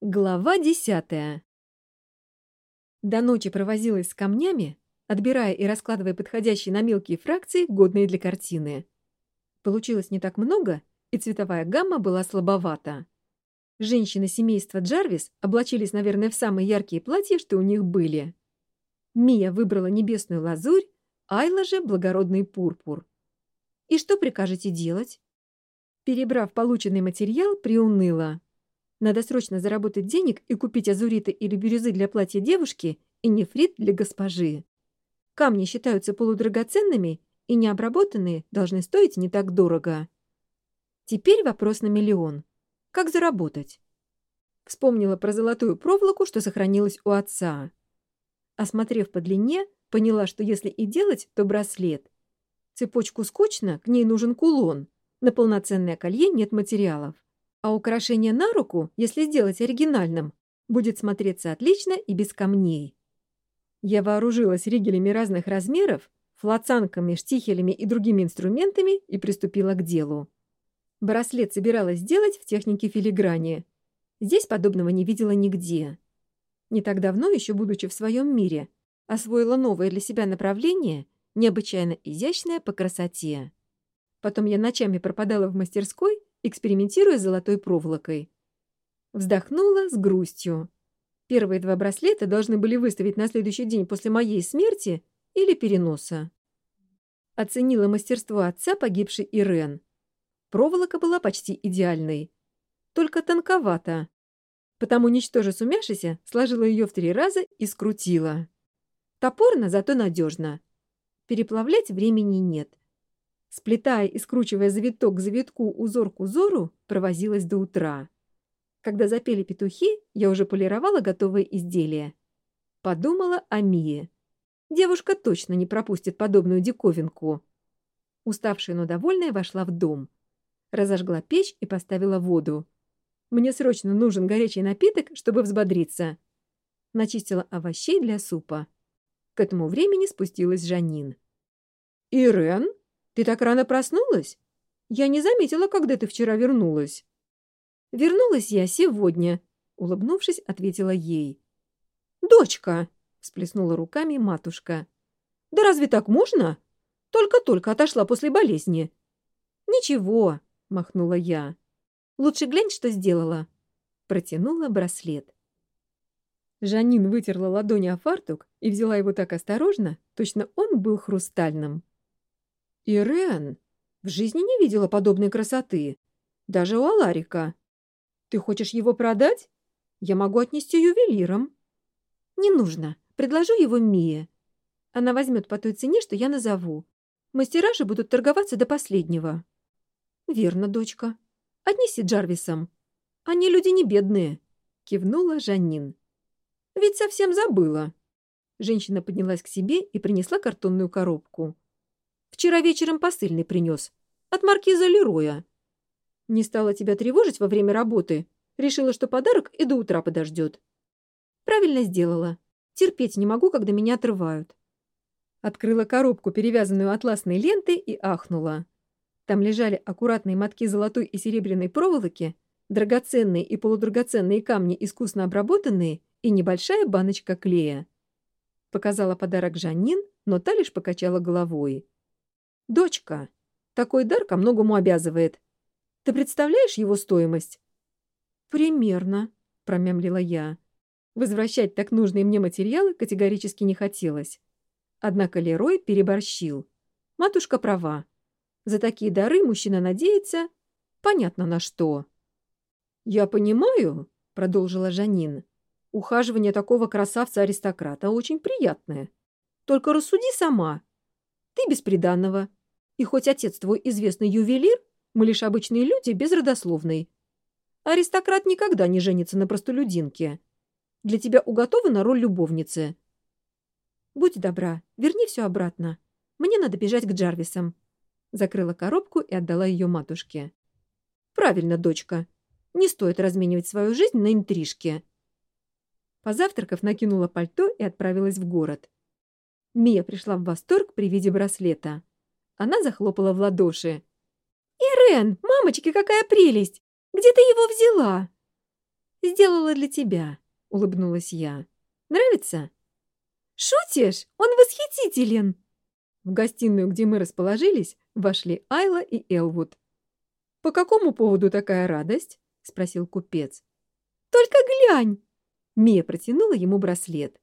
Глава десятая. До ночи провозилась с камнями, отбирая и раскладывая подходящие на мелкие фракции, годные для картины. Получилось не так много, и цветовая гамма была слабовата. Женщины семейства Джарвис облачились, наверное, в самые яркие платья, что у них были. Мия выбрала небесную лазурь, Айла же — благородный пурпур. И что прикажете делать? Перебрав полученный материал, приуныла. Надо срочно заработать денег и купить азуриты или бирюзы для платья девушки и нефрит для госпожи. Камни считаются полудрагоценными, и необработанные должны стоить не так дорого. Теперь вопрос на миллион. Как заработать? Вспомнила про золотую проволоку, что сохранилась у отца. Осмотрев по длине, поняла, что если и делать, то браслет. Цепочку скучно, к ней нужен кулон. На полноценное колье нет материалов. А украшение на руку, если сделать оригинальным, будет смотреться отлично и без камней. Я вооружилась ригелями разных размеров, флацанками, штихелями и другими инструментами и приступила к делу. Браслет собиралась сделать в технике филиграни. Здесь подобного не видела нигде. Не так давно, еще будучи в своем мире, освоила новое для себя направление, необычайно изящное по красоте. Потом я ночами пропадала в мастерской экспериментируя с золотой проволокой. Вздохнула с грустью. Первые два браслета должны были выставить на следующий день после моей смерти или переноса. Оценила мастерство отца погибшей Ирен. Проволока была почти идеальной. Только тонковата. Потому, ничтоже сумявшися, сложила ее в три раза и скрутила. Топорно, зато надежно. Переплавлять времени нет. Сплетая и скручивая завиток к завитку, узор к узору, провозилась до утра. Когда запели петухи, я уже полировала готовое изделие. Подумала о Мие. Девушка точно не пропустит подобную диковинку. Уставшая, но довольная, вошла в дом. Разожгла печь и поставила воду. Мне срочно нужен горячий напиток, чтобы взбодриться. Начистила овощей для супа. К этому времени спустилась Жанин. «Ирен?» Ты так рано проснулась? Я не заметила, когда ты вчера вернулась. Вернулась я сегодня, улыбнувшись, ответила ей. Дочка, всплеснула руками матушка. Да разве так можно? Только-только отошла после болезни. Ничего, махнула я. Лучше глянь, что сделала. Протянула браслет. Жанин вытерла ладони о фартук и взяла его так осторожно, точно он был хрустальным. «Ирен, в жизни не видела подобной красоты. Даже у Аларика. Ты хочешь его продать? Я могу отнести ювелиром». «Не нужно. Предложу его Мие. Она возьмет по той цене, что я назову. Мастера же будут торговаться до последнего». «Верно, дочка. Отнеси Джарвисом. Они люди не бедные», — кивнула Жаннин. «Ведь совсем забыла». Женщина поднялась к себе и принесла картонную коробку. Вчера вечером посыльный принес. От маркиза Лероя. Не стала тебя тревожить во время работы. Решила, что подарок и до утра подождет. Правильно сделала. Терпеть не могу, когда меня отрывают. Открыла коробку, перевязанную атласной лентой, и ахнула. Там лежали аккуратные мотки золотой и серебряной проволоки, драгоценные и полудрагоценные камни, искусно обработанные, и небольшая баночка клея. Показала подарок Жаннин, но та лишь покачала головой. «Дочка, такой дар ко многому обязывает. Ты представляешь его стоимость?» «Примерно», — промямлила я. Возвращать так нужные мне материалы категорически не хотелось. Однако Лерой переборщил. Матушка права. За такие дары мужчина надеется... Понятно на что. «Я понимаю», — продолжила Жанин. «Ухаживание такого красавца-аристократа очень приятное. Только рассуди сама. Ты бесприданного, и хоть отец твой известный ювелир, мы лишь обычные люди без родословной. Аристократ никогда не женится на простолюдинке. Для тебя уготована роль любовницы. Будь добра, верни все обратно. Мне надо бежать к Джарвисам. Закрыла коробку и отдала ее матушке. Правильно, дочка. Не стоит разменивать свою жизнь на интрижки. Позавтракав, накинула пальто и отправилась в город. Мия пришла в восторг при виде браслета. Она захлопала в ладоши. «Ирен, мамочки, какая прелесть! Где ты его взяла?» «Сделала для тебя», — улыбнулась я. «Нравится?» «Шутишь? Он восхитителен!» В гостиную, где мы расположились, вошли Айла и Элвуд. «По какому поводу такая радость?» — спросил купец. «Только глянь!» Мия протянула ему браслет.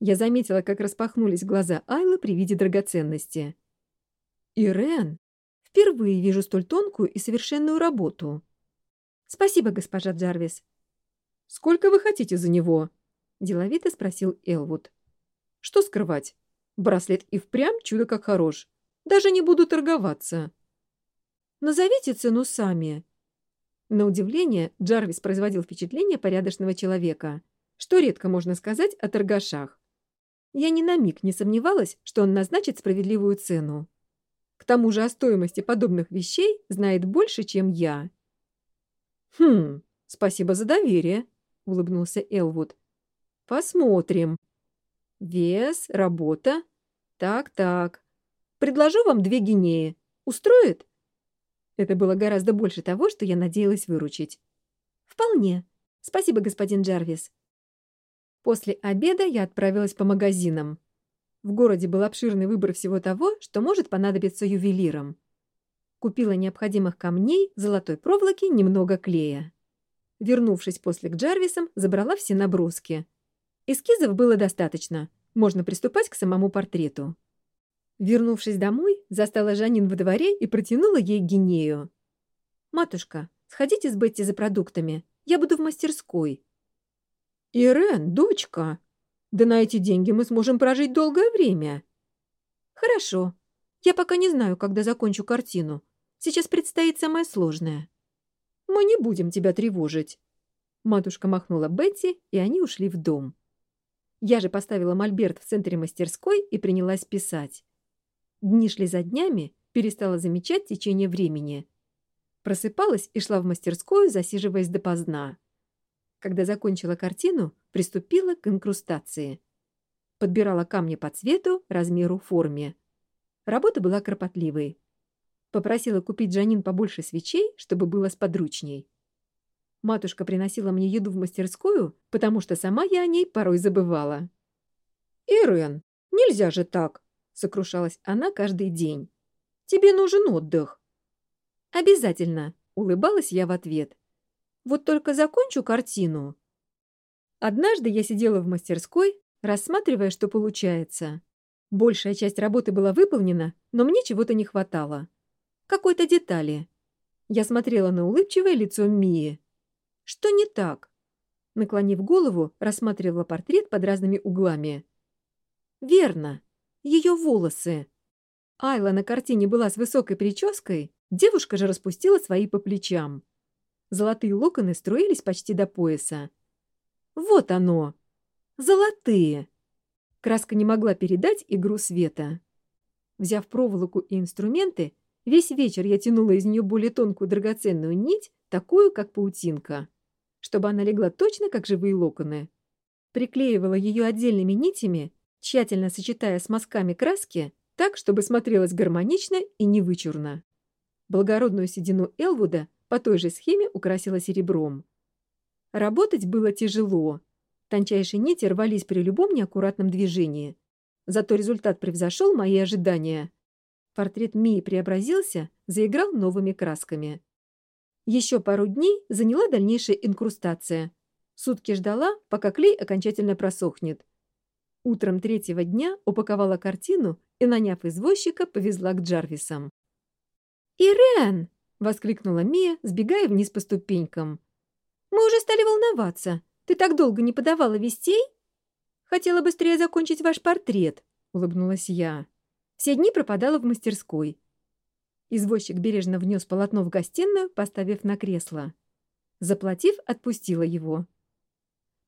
Я заметила, как распахнулись глаза Айлы при виде драгоценности. «Ирен? Впервые вижу столь тонкую и совершенную работу». «Спасибо, госпожа Джарвис». «Сколько вы хотите за него?» – деловито спросил Элвуд. «Что скрывать? Браслет и впрямь чудо как хорош. Даже не буду торговаться». «Назовите цену сами». На удивление Джарвис производил впечатление порядочного человека, что редко можно сказать о торгашах. Я ни на миг не сомневалась, что он назначит справедливую цену. К тому же о стоимости подобных вещей знает больше, чем я. «Хм, спасибо за доверие», — улыбнулся Элвуд. «Посмотрим. Вес, работа. Так-так. Предложу вам две гинеи. Устроит?» Это было гораздо больше того, что я надеялась выручить. «Вполне. Спасибо, господин Джарвис. После обеда я отправилась по магазинам. В городе был обширный выбор всего того, что может понадобиться ювелирам. Купила необходимых камней, золотой проволоки, немного клея. Вернувшись после к Джарвисам, забрала все наброски. Эскизов было достаточно, можно приступать к самому портрету. Вернувшись домой, застала Жанин во дворе и протянула ей гинею. «Матушка, сходите с Бетти за продуктами, я буду в мастерской», «Ирен, дочка, да на эти деньги мы сможем прожить долгое время». «Хорошо. Я пока не знаю, когда закончу картину. Сейчас предстоит самое сложное». «Мы не будем тебя тревожить». Матушка махнула Бетти, и они ушли в дом. Я же поставила мольберт в центре мастерской и принялась писать. Дни шли за днями, перестала замечать течение времени. Просыпалась и шла в мастерскую, засиживаясь допоздна. когда закончила картину, приступила к инкрустации. Подбирала камни по цвету, размеру, форме. Работа была кропотливой. Попросила купить Джанин побольше свечей, чтобы было сподручней. Матушка приносила мне еду в мастерскую, потому что сама я о ней порой забывала. «Ирен, нельзя же так!» — сокрушалась она каждый день. «Тебе нужен отдых». «Обязательно!» — улыбалась я в ответ. Вот только закончу картину. Однажды я сидела в мастерской, рассматривая, что получается. Большая часть работы была выполнена, но мне чего-то не хватало. Какой-то детали. Я смотрела на улыбчивое лицо Мии. Что не так? Наклонив голову, рассматривала портрет под разными углами. Верно. Ее волосы. Айла на картине была с высокой прической, девушка же распустила свои по плечам. Золотые локоны струились почти до пояса. «Вот оно! Золотые!» Краска не могла передать игру света. Взяв проволоку и инструменты, весь вечер я тянула из нее более тонкую драгоценную нить, такую, как паутинка, чтобы она легла точно, как живые локоны. Приклеивала ее отдельными нитями, тщательно сочетая с мазками краски, так, чтобы смотрелось гармонично и не вычурно. Благородную седину Элвуда по той же схеме украсила серебром. Работать было тяжело. Тончайшие нити рвались при любом неаккуратном движении. Зато результат превзошел мои ожидания. Портрет Мии преобразился, заиграл новыми красками. Еще пару дней заняла дальнейшая инкрустация. Сутки ждала, пока клей окончательно просохнет. Утром третьего дня упаковала картину и, наняв извозчика, повезла к Джарвисам. «Ирен!» воскликнула Мия, сбегая вниз по ступенькам. «Мы уже стали волноваться. Ты так долго не подавала вестей?» «Хотела быстрее закончить ваш портрет», — улыбнулась я. Все дни пропадала в мастерской. Извозчик бережно внес полотно в гостиную, поставив на кресло. Заплатив, отпустила его.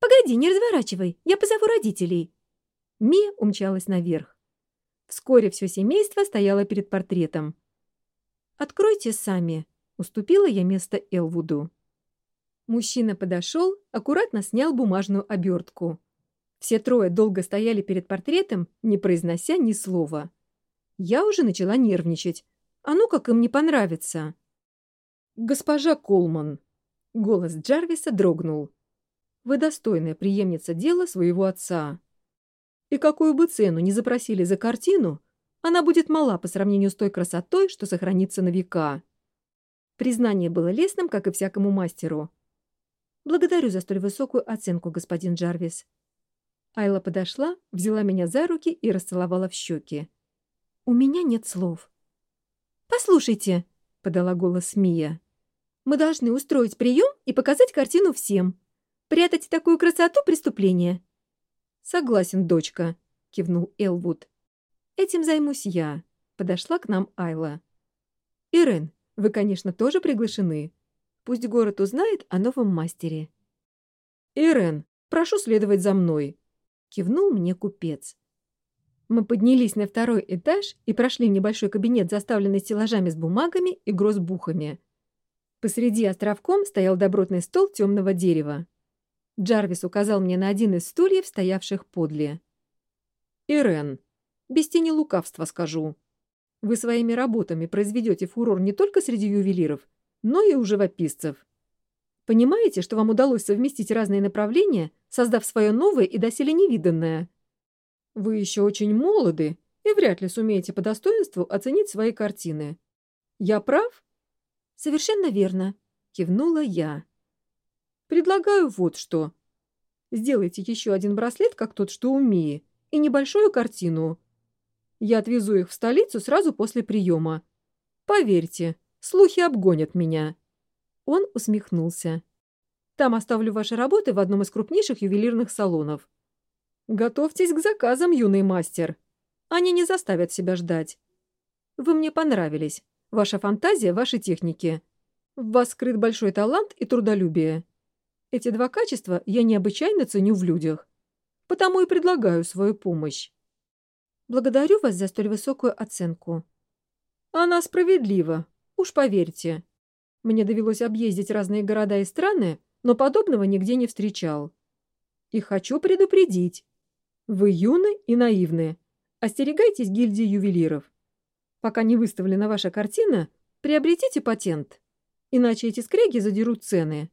«Погоди, не разворачивай, я позову родителей». Мия умчалась наверх. Вскоре все семейство стояло перед портретом. Откройте сами!» — уступила я место Элвуду. Мужчина подошел, аккуратно снял бумажную обертку. Все трое долго стояли перед портретом, не произнося ни слова. Я уже начала нервничать. А ну, как им не понравится. «Госпожа Колман!» — голос Джарвиса дрогнул. «Вы достойная преемница дела своего отца. И какую бы цену ни запросили за картину, — она будет мала по сравнению с той красотой, что сохранится на века. Признание было лестным, как и всякому мастеру. «Благодарю за столь высокую оценку, господин Джарвис». Айла подошла, взяла меня за руки и расцеловала в щеки. «У меня нет слов». «Послушайте», — подала голос Мия. «Мы должны устроить прием и показать картину всем. Прятать такую красоту — преступление». «Согласен, дочка», — кивнул Элвуд. Этим займусь я», — подошла к нам Айла. «Ирен, вы, конечно, тоже приглашены. Пусть город узнает о новом мастере». «Ирен, прошу следовать за мной», — кивнул мне купец. Мы поднялись на второй этаж и прошли в небольшой кабинет, заставленный стеллажами с бумагами и грозбухами. Посреди островком стоял добротный стол темного дерева. Джарвис указал мне на один из стульев, стоявших подле. «Ирен, без тени лукавства скажу. Вы своими работами произведете фурор не только среди ювелиров, но и у живописцев. Понимаете, что вам удалось совместить разные направления, создав свое новое и доселе невиданное?» Вы еще очень молоды и вряд ли сумеете по достоинству оценить свои картины. Я прав? Совершенно верно, кивнула я. Предлагаю вот что. Сделайте еще один браслет, как тот, что у Мии, и небольшую картину. Я отвезу их в столицу сразу после приема. Поверьте, слухи обгонят меня. Он усмехнулся. Там оставлю ваши работы в одном из крупнейших ювелирных салонов. Готовьтесь к заказам, юный мастер. Они не заставят себя ждать. Вы мне понравились. Ваша фантазия, ваши техники. В вас скрыт большой талант и трудолюбие. Эти два качества я необычайно ценю в людях. Потому и предлагаю свою помощь. благодарю вас за столь высокую оценку». «Она справедлива. Уж поверьте. Мне довелось объездить разные города и страны, но подобного нигде не встречал. И хочу предупредить. Вы юны и наивны. Остерегайтесь гильдии ювелиров. Пока не выставлена ваша картина, приобретите патент. Иначе эти скреги задерут цены.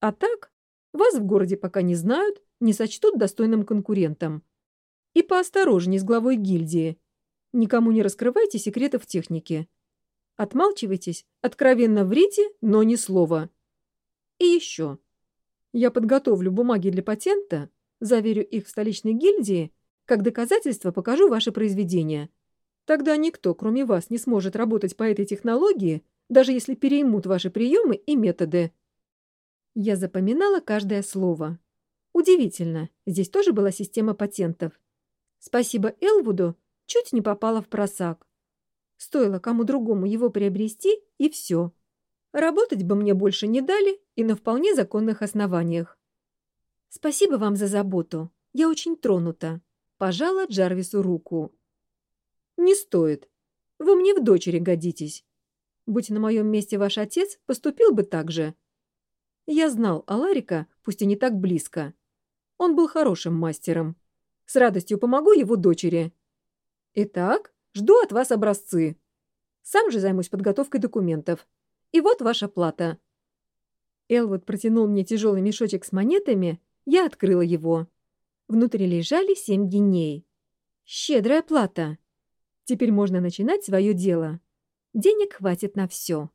А так, вас в городе пока не знают, не сочтут достойным конкурентом и поосторожней с главой гильдии. Никому не раскрывайте секретов техники. Отмалчивайтесь, откровенно врите, но ни слова. И еще. Я подготовлю бумаги для патента, заверю их в столичной гильдии, как доказательство покажу ваше произведение. Тогда никто, кроме вас, не сможет работать по этой технологии, даже если переймут ваши приемы и методы. Я запоминала каждое слово. Удивительно, здесь тоже была система патентов. Спасибо Элвуду чуть не попала в просак. Стоило кому другому его приобрести, и все. Работать бы мне больше не дали и на вполне законных основаниях. Спасибо вам за заботу. Я очень тронута. Пожала Джарвису руку. Не стоит. Вы мне в дочери годитесь. Будь на моем месте ваш отец, поступил бы так же. Я знал Аларика, пусть и не так близко. Он был хорошим мастером с радостью помогу его дочери. Итак, жду от вас образцы. Сам же займусь подготовкой документов. И вот ваша плата». Элвуд протянул мне тяжелый мешочек с монетами, я открыла его. Внутри лежали семь геней. Щедрая плата. Теперь можно начинать свое дело. Денег хватит на все.